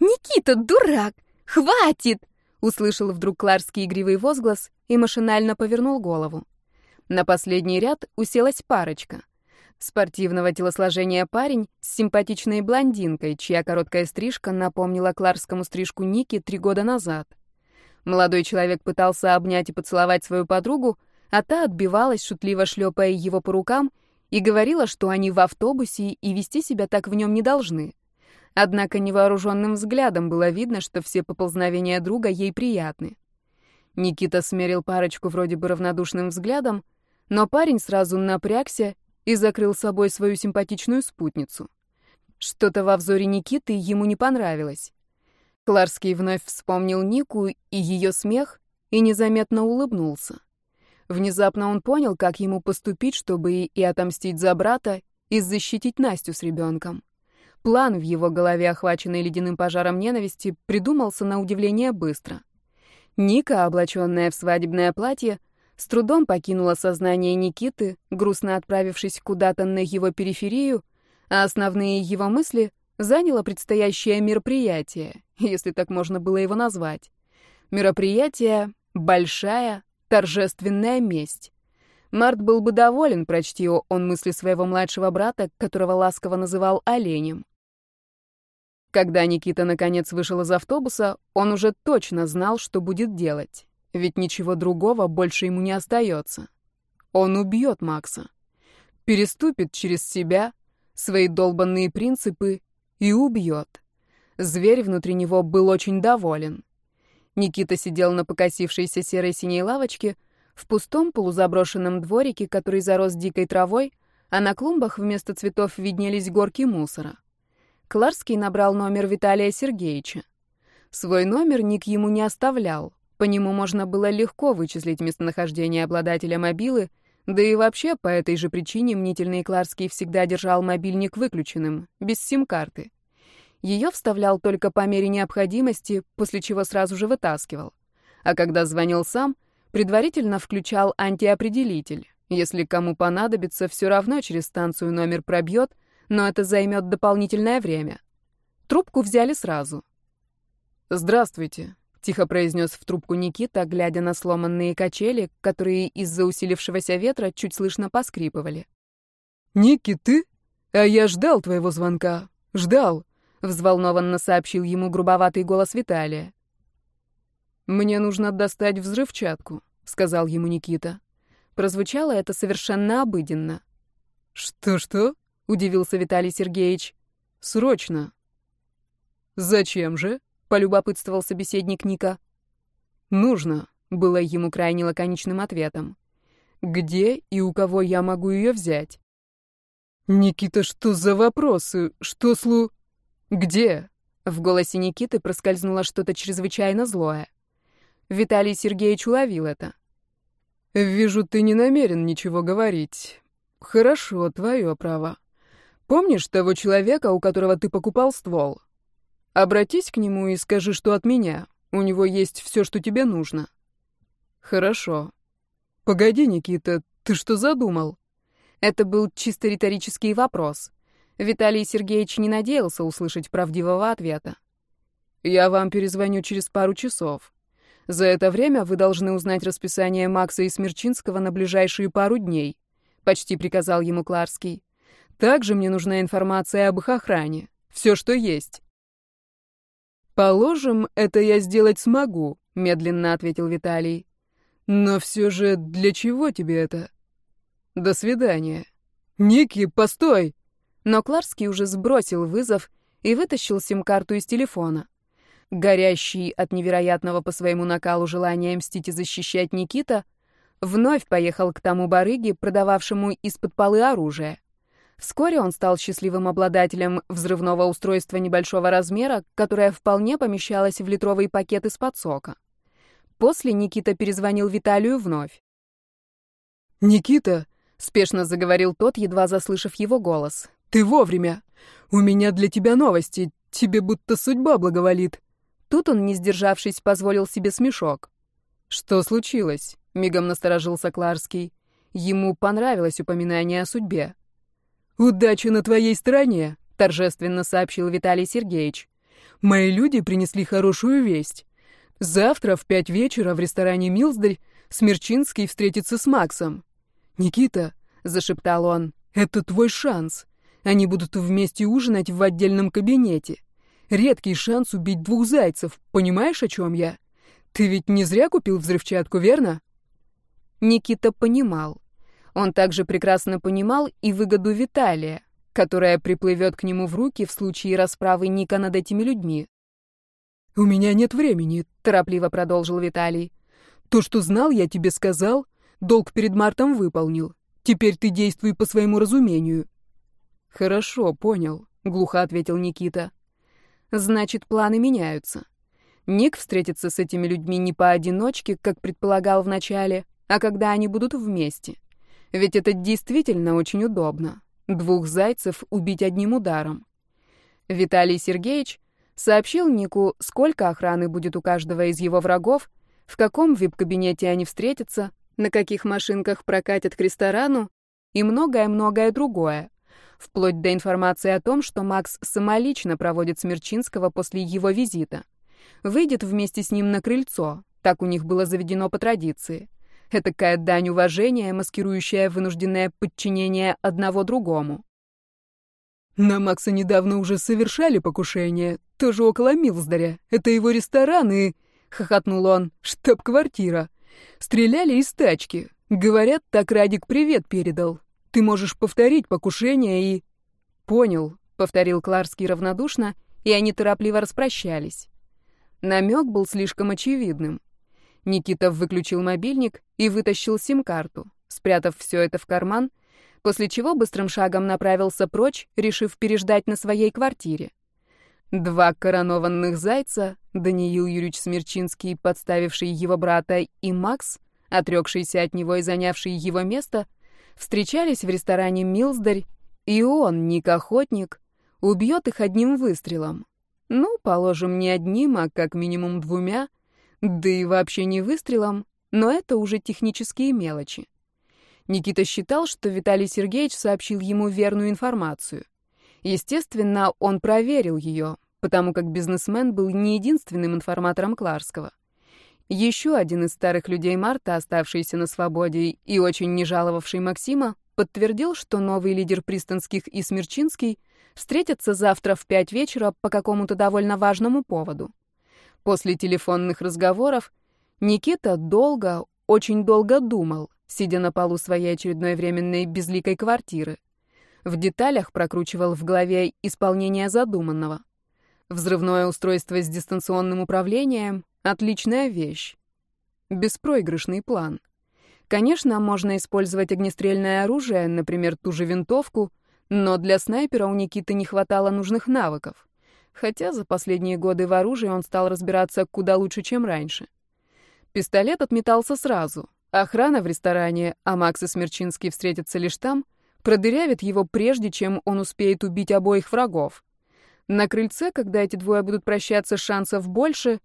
Speaker 4: «Никита, дурак! Хватит!» Услышал вдруг Кларский игривый возглас и машинально повернул голову. На последний ряд уселась парочка. Спортивного телосложения парень с симпатичной блондинкой, чья короткая стрижка напомнила Кларскому стрижку Ники три года назад. Молодой человек пытался обнять и поцеловать свою подругу, а та отбивалась, шутливо шлепая его по рукам, и говорила, что они в автобусе и вести себя так в нем не должны. Однако невооруженным взглядом было видно, что все поползновения друга ей приятны. Никита смерил парочку вроде бы равнодушным взглядом, но парень сразу напрягся и закрыл собой свою симпатичную спутницу. Что-то во взоре Никиты ему не понравилось. Кларский вновь вспомнил Нику и ее смех и незаметно улыбнулся. Внезапно он понял, как ему поступить, чтобы и отомстить за брата, и защитить Настю с ребенком. План в его голове, охваченный ледяным пожаром ненависти, придумался на удивление быстро. Ника, облаченная в свадебное платье, с трудом покинула сознание Никиты, грустно отправившись куда-то на его периферию, а основные его мысли заняло предстоящее мероприятие, если так можно было его назвать. Мероприятие «Большая торжественная месть». Март был бы доволен, прочти он мысли своего младшего брата, которого ласково называл оленем. Когда Никита наконец вышел из автобуса, он уже точно знал, что будет делать. Ведь ничего другого больше ему не остается. Он убьет Макса. Переступит через себя, свои долбанные принципы и убьет. Зверь внутри него был очень доволен. Никита сидел на покосившейся серой-синей лавочке в пустом полузаброшенном дворике, который зарос дикой травой, а на клумбах вместо цветов виднелись горки мусора. Кларский набрал номер Виталия Сергеевича. Свой номер Ник ему не оставлял. По нему можно было легко вычислить местонахождение обладателя мобилы, да и вообще по этой же причине мнительный Кларский всегда держал мобильник выключенным, без сим-карты. Ее вставлял только по мере необходимости, после чего сразу же вытаскивал. А когда звонил сам, предварительно включал антиопределитель. Если кому понадобится, все равно через станцию номер пробьет, но это займет дополнительное время. Трубку взяли сразу.
Speaker 2: «Здравствуйте», — тихо произнес в трубку Никита, глядя на сломанные качели, которые из-за усилившегося ветра чуть слышно поскрипывали. «Ники, ты? А я ждал твоего звонка. Ждал», — взволнованно сообщил ему грубоватый голос Виталия. «Мне нужно достать взрывчатку», — сказал ему Никита. Прозвучало это совершенно обыденно. «Что-что?» — удивился Виталий Сергеевич. «Срочно». «Зачем же?» — полюбопытствовал собеседник Ника. «Нужно.
Speaker 1: было ему крайне лаконичным ответом. «Где и у кого я могу ее взять?»
Speaker 2: «Никита, что за вопросы? Что слу...»
Speaker 1: «Где?» В голосе Никиты проскользнуло что-то чрезвычайно злое. Виталий Сергеевич уловил это.
Speaker 2: «Вижу, ты не намерен ничего говорить. Хорошо, твое право. Помнишь того человека, у которого ты покупал ствол? Обратись к нему и скажи, что от меня. У него есть все, что тебе нужно». «Хорошо. Погоди, Никита, ты что задумал?»
Speaker 1: Это был чисто риторический вопрос. Виталий Сергеевич не надеялся услышать правдивого ответа.
Speaker 2: «Я вам перезвоню через пару часов. За это время вы должны узнать расписание Макса и Смерчинского на ближайшие пару дней», — почти приказал ему Кларский. «Также мне нужна информация об их охране. Все, что есть». «Положим, это я сделать смогу», — медленно ответил Виталий. «Но все же для чего тебе это?» «До свидания». «Ники, постой!»
Speaker 1: Но Кларский уже сбросил вызов и вытащил сим-карту из телефона. Горящий от невероятного по своему накалу желания мстить и защищать Никита, вновь поехал к тому барыге, продававшему из-под полы оружие. Вскоре он стал счастливым обладателем взрывного устройства небольшого размера, которое вполне помещалось в литровый пакет из-под сока. После Никита перезвонил Виталию вновь.
Speaker 2: «Никита», —
Speaker 1: спешно заговорил тот, едва заслышав его голос,
Speaker 2: ты вовремя. У меня для тебя новости. Тебе будто судьба благоволит.
Speaker 1: Тут он, не сдержавшись, позволил себе смешок.
Speaker 2: Что случилось? Мигом насторожился Кларский. Ему понравилось упоминание о судьбе. «Удача на твоей стороне», — торжественно сообщил Виталий Сергеевич. «Мои люди принесли хорошую весть. Завтра в пять вечера в ресторане «Милздарь» Смерчинский встретится с Максом. «Никита», — зашептал он, — «это твой шанс. Они будут вместе ужинать в отдельном кабинете. Редкий шанс убить двух зайцев, понимаешь, о чем я? Ты ведь не зря купил взрывчатку, верно?
Speaker 1: Никита понимал. Он также прекрасно понимал и выгоду Виталия, которая приплывет к нему в руки в случае расправы Ника над этими людьми.
Speaker 2: «У меня нет времени», — торопливо продолжил Виталий. «То, что знал, я тебе сказал. Долг перед Мартом выполнил. Теперь ты действуй по своему разумению. «Хорошо, понял», — глухо ответил Никита.
Speaker 1: «Значит, планы меняются. Ник встретится с этими людьми не поодиночке, как предполагал вначале, а когда они будут вместе. Ведь это действительно очень удобно. Двух зайцев убить одним ударом. Виталий Сергеевич сообщил Нику, сколько охраны будет у каждого из его врагов, в каком вип-кабинете они встретятся, на каких машинках прокатят к ресторану и многое-многое другое вплоть до информации о том, что Макс самолично проводит Смерчинского после его визита. Выйдет вместе с ним на крыльцо, так у них было заведено по традиции. Этакая дань уважения, маскирующая вынужденное подчинение одного другому.
Speaker 2: На Макса недавно уже совершали покушение, тоже около Милздаря. Это его ресторан и... — хохотнул он. «Штаб-квартира. Стреляли из тачки. Говорят, так Радик привет передал. Ты можешь повторить покушение и...»
Speaker 1: «Понял», — повторил Кларский равнодушно, и они торопливо распрощались. Намек был слишком очевидным. Никита выключил мобильник и вытащил сим-карту, спрятав все это в карман, после чего быстрым шагом направился прочь, решив переждать на своей квартире. Два коронованных зайца, Даниил Юрьевич Смерчинский, подставивший его брата, и Макс, отрекшийся от него и занявший его место — встречались в ресторане «Милздарь», и он, Ник Охотник, убьет их одним выстрелом. Ну, положим, не одним, а как минимум двумя, да и вообще не выстрелом, но это уже технические мелочи. Никита считал, что Виталий Сергеевич сообщил ему верную информацию. Естественно, он проверил ее, потому как бизнесмен был не единственным информатором Кларского. Еще один из старых людей Марта, оставшийся на свободе и очень не жаловавший Максима, подтвердил, что новый лидер Пристанских и Смерчинский встретятся завтра в пять вечера по какому-то довольно важному поводу. После телефонных разговоров Никита долго, очень долго думал, сидя на полу своей очередной временной безликой квартиры. В деталях прокручивал в голове исполнение задуманного. Взрывное устройство с дистанционным управлением, Отличная вещь. беспроигрышный план. Конечно, можно использовать огнестрельное оружие, например, ту же винтовку, но для снайпера у Никиты не хватало нужных навыков. Хотя за последние годы в оружии он стал разбираться куда лучше, чем раньше. Пистолет отметался сразу. Охрана в ресторане, а Макс и Смерчинский встретятся лишь там, продырявит его прежде, чем он успеет убить обоих врагов. На крыльце, когда эти двое будут прощаться, шансов больше,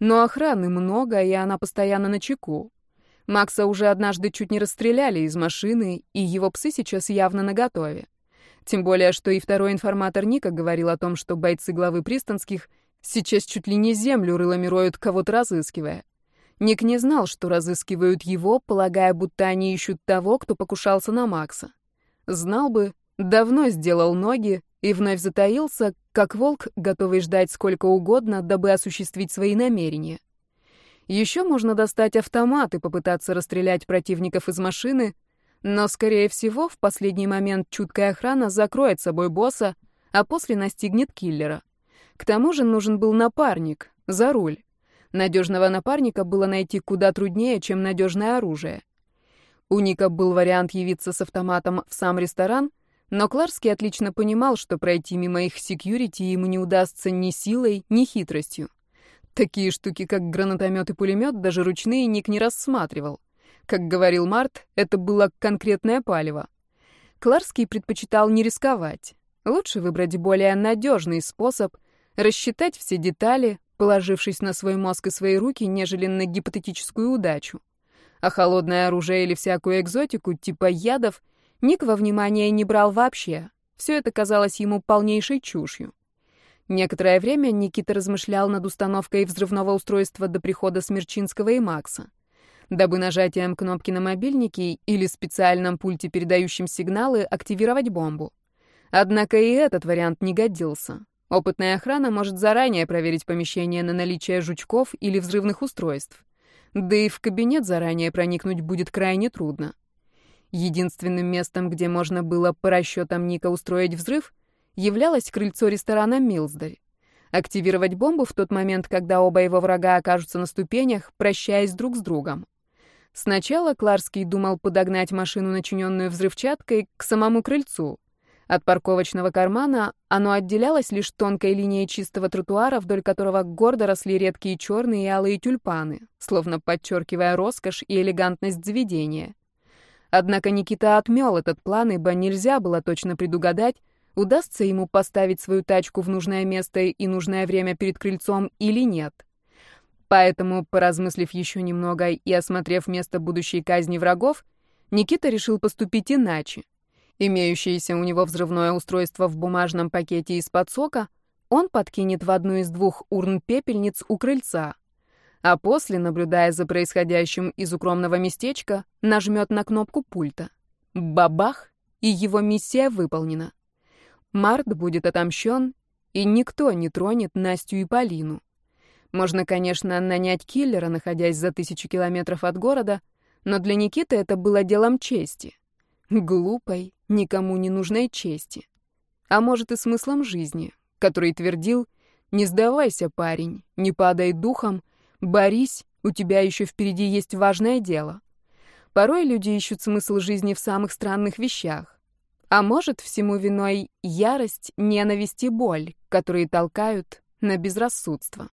Speaker 1: но охраны много, и она постоянно на чеку. Макса уже однажды чуть не расстреляли из машины, и его псы сейчас явно наготове. Тем более, что и второй информатор Ника говорил о том, что бойцы главы Пристанских сейчас чуть ли не землю рылами роют, кого-то разыскивая. Ник не знал, что разыскивают его, полагая, будто они ищут того, кто покушался на Макса. Знал бы, давно сделал ноги и вновь затаился, как волк, готовый ждать сколько угодно, дабы осуществить свои намерения. Еще можно достать автомат и попытаться расстрелять противников из машины, но, скорее всего, в последний момент чуткая охрана закроет собой босса, а после настигнет киллера. К тому же нужен был напарник, за руль. Надежного напарника было найти куда труднее, чем надежное оружие. У Ника был вариант явиться с автоматом в сам ресторан, но Кларский отлично понимал, что пройти мимо их секьюрити ему не удастся ни силой, ни хитростью. Такие штуки, как гранатомет и пулемет, даже ручные Ник не рассматривал. Как говорил Март, это было конкретное палево. Кларский предпочитал не рисковать. Лучше выбрать более надежный способ, рассчитать все детали, положившись на свой мозг и свои руки, нежели на гипотетическую удачу. А холодное оружие или всякую экзотику, типа ядов, Ник во внимание не брал вообще. Все это казалось ему полнейшей чушью. Некоторое время Никита размышлял над установкой взрывного устройства до прихода Смерчинского и Макса. Дабы нажатием кнопки на мобильнике или специальном пульте, передающем сигналы, активировать бомбу. Однако и этот вариант не годился. Опытная охрана может заранее проверить помещение на наличие жучков или взрывных устройств. Да и в кабинет заранее проникнуть будет крайне трудно. Единственным местом, где можно было по расчетам Ника устроить взрыв — являлось крыльцо ресторана «Милсдарь». Активировать бомбу в тот момент, когда оба его врага окажутся на ступенях, прощаясь друг с другом. Сначала Кларский думал подогнать машину, начиненную взрывчаткой, к самому крыльцу. От парковочного кармана оно отделялось лишь тонкой линией чистого тротуара, вдоль которого гордо росли редкие черные и алые тюльпаны, словно подчеркивая роскошь и элегантность заведения. Однако Никита отмел этот план, ибо нельзя было точно предугадать, удастся ему поставить свою тачку в нужное место и нужное время перед крыльцом или нет. Поэтому, поразмыслив еще немного и осмотрев место будущей казни врагов, Никита решил поступить иначе. Имеющееся у него взрывное устройство в бумажном пакете из-под сока он подкинет в одну из двух урн пепельниц у крыльца, а после, наблюдая за происходящим из укромного местечка, нажмет на кнопку пульта. Бабах! И его миссия выполнена. Март будет отомщен, и никто не тронет Настю и Полину. Можно, конечно, нанять киллера, находясь за тысячу километров от города, но для Никиты это было делом чести. Глупой, никому не нужной чести. А может и смыслом жизни, который твердил «Не сдавайся, парень, не падай духом, борись, у тебя еще впереди есть важное дело». Порой люди ищут смысл жизни в самых странных вещах. А может, всему виной ярость, ненависть и боль, которые толкают на безрассудство.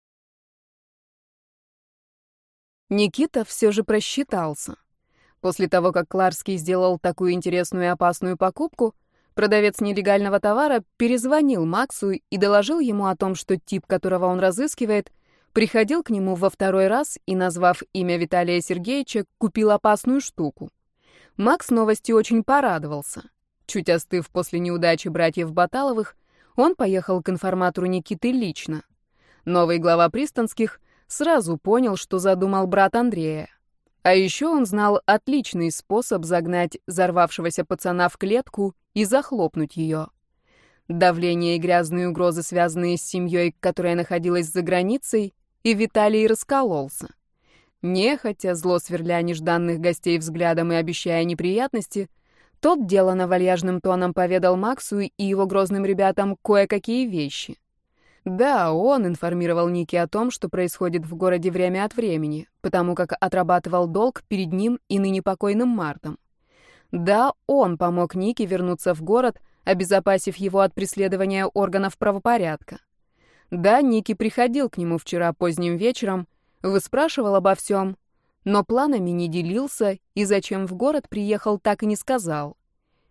Speaker 1: Никита все же просчитался. После того, как Кларский сделал такую интересную и опасную покупку, продавец нелегального товара перезвонил Максу и доложил ему о том, что тип, которого он разыскивает, приходил к нему во второй раз и, назвав имя Виталия Сергеевича, купил опасную штуку. Макс новости очень порадовался. Чуть остыв после неудачи братьев Баталовых, он поехал к информатору Никиты лично. Новый глава Пристанских сразу понял, что задумал брат Андрея. А еще он знал отличный способ загнать взорвавшегося пацана в клетку и захлопнуть ее. Давление и грязные угрозы, связанные с семьей, которая находилась за границей, и Виталий раскололся. Нехотя, зло сверля нежданных гостей взглядом и обещая неприятности, тот делано вальяжным тоном поведал Максу и его грозным ребятам кое-какие вещи. Да, он информировал Ники о том, что происходит в городе время от времени, потому как отрабатывал долг перед ним и ныне покойным Мартом. Да, он помог Нике вернуться в город, обезопасив его от преследования органов правопорядка. Да, Ники приходил к нему вчера поздним вечером, выспрашивал обо всем, но планами не делился и зачем в город приехал, так и не сказал.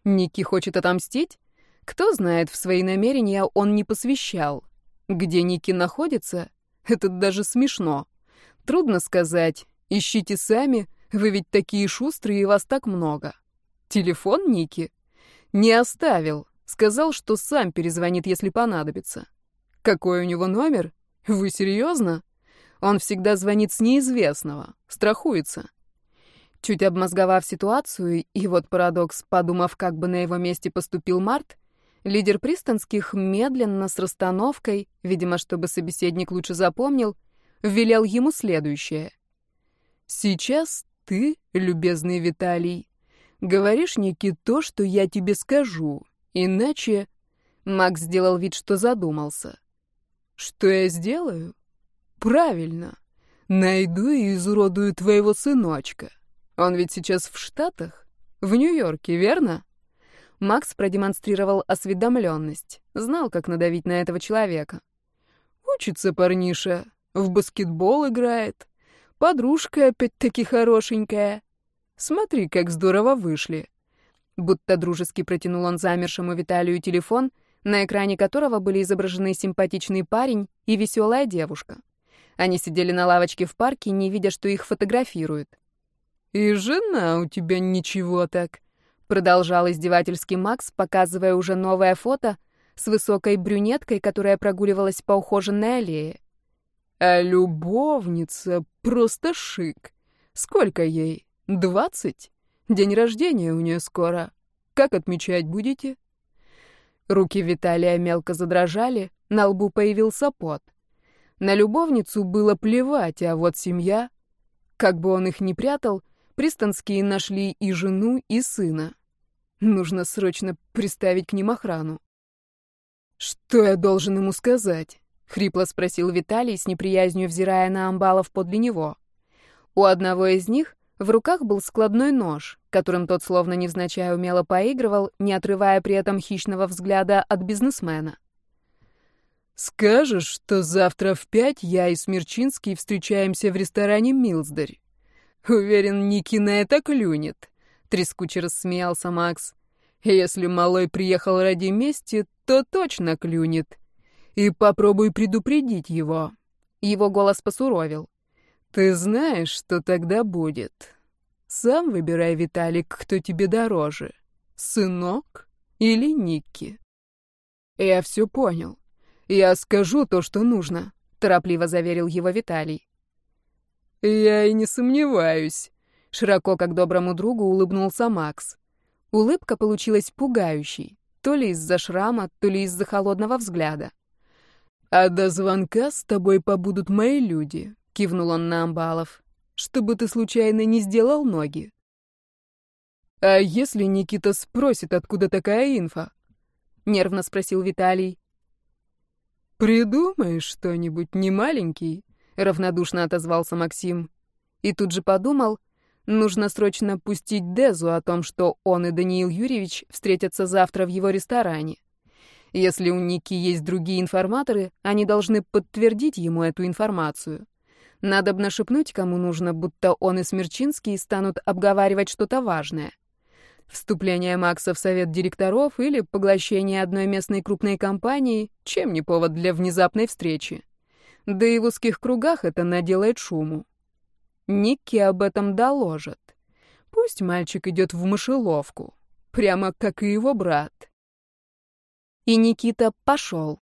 Speaker 1: Ники хочет отомстить? Кто знает, в свои намерения он не посвящал. Где Ники находится? Это даже смешно. Трудно сказать. Ищите сами, вы ведь такие шустрые и вас так много. Телефон Ники? Не оставил. Сказал, что сам перезвонит, если понадобится. Какой у него номер? Вы серьезно? Он всегда звонит с неизвестного, страхуется. Чуть обмозговав ситуацию, и вот парадокс, подумав, как бы на его месте поступил Март, Лидер пристанских медленно, с расстановкой, видимо, чтобы собеседник лучше запомнил, велел ему следующее. «Сейчас ты, любезный Виталий, говоришь Нике то, что я тебе скажу, иначе...» Макс сделал вид, что задумался. «Что я сделаю?» «Правильно. Найду и изуродую твоего сыночка. Он ведь сейчас в Штатах? В Нью-Йорке, верно?» Макс продемонстрировал осведомленность, знал, как надавить на этого человека. Учится парниша, в баскетбол играет, подружка опять-таки хорошенькая. Смотри, как здорово вышли. Будто дружески протянул он замершему Виталию телефон, на экране которого были изображены симпатичный парень и веселая девушка. Они сидели на лавочке в парке, не видя, что их фотографируют. «И жена у тебя ничего так», Продолжал издевательский Макс, показывая уже новое фото с высокой брюнеткой, которая прогуливалась по ухоженной аллее. А любовница просто шик. Сколько ей? Двадцать? День рождения у нее скоро. Как отмечать будете? Руки Виталия мелко задрожали, на лбу появился пот. На любовницу было плевать, а вот семья... Как бы он их ни прятал, пристанские нашли и жену, и сына. Нужно срочно приставить к ним охрану. «Что я должен ему сказать?» — хрипло спросил Виталий, с неприязнью взирая на амбалов подле него. У одного из них в руках был складной нож, которым тот словно невзначай умело поигрывал, не отрывая при этом хищного взгляда от бизнесмена. «Скажешь, что завтра в пять я и Смерчинский встречаемся в ресторане «Милсдарь». Уверен, Ники на это клюнет. Трескуче рассмеялся Макс. Если малой приехал ради мести, то точно клюнет. И попробуй предупредить его. Его голос посуровил. Ты знаешь, что тогда будет. Сам выбирай, Виталик, кто тебе дороже. Сынок или Никки. Я все понял. Я скажу то, что нужно, торопливо заверил его Виталий. Я и не сомневаюсь, Широко, как доброму другу, улыбнулся Макс. Улыбка получилась пугающей, то ли из-за шрама, то ли из-за холодного взгляда. «А до звонка с тобой побудут мои люди», — кивнул он на Амбалов, «чтобы ты случайно не сделал ноги». «А если Никита спросит, откуда такая инфа?» — нервно спросил Виталий. «Придумаешь что-нибудь, не маленький?» — равнодушно отозвался Максим. И тут же подумал, Нужно срочно пустить Дезу о том, что он и Даниил Юрьевич встретятся завтра в его ресторане. Если у Ники есть другие информаторы, они должны подтвердить ему эту информацию. Надо бы нашепнуть, кому нужно, будто он и Смерчинский станут обговаривать что-то важное. Вступление Макса в совет директоров или поглощение одной местной крупной компании — чем не повод для внезапной встречи. Да и в узких кругах это наделает шуму. Никки об этом доложат. Пусть мальчик идет в мышеловку, прямо как и его брат. И Никита пошел.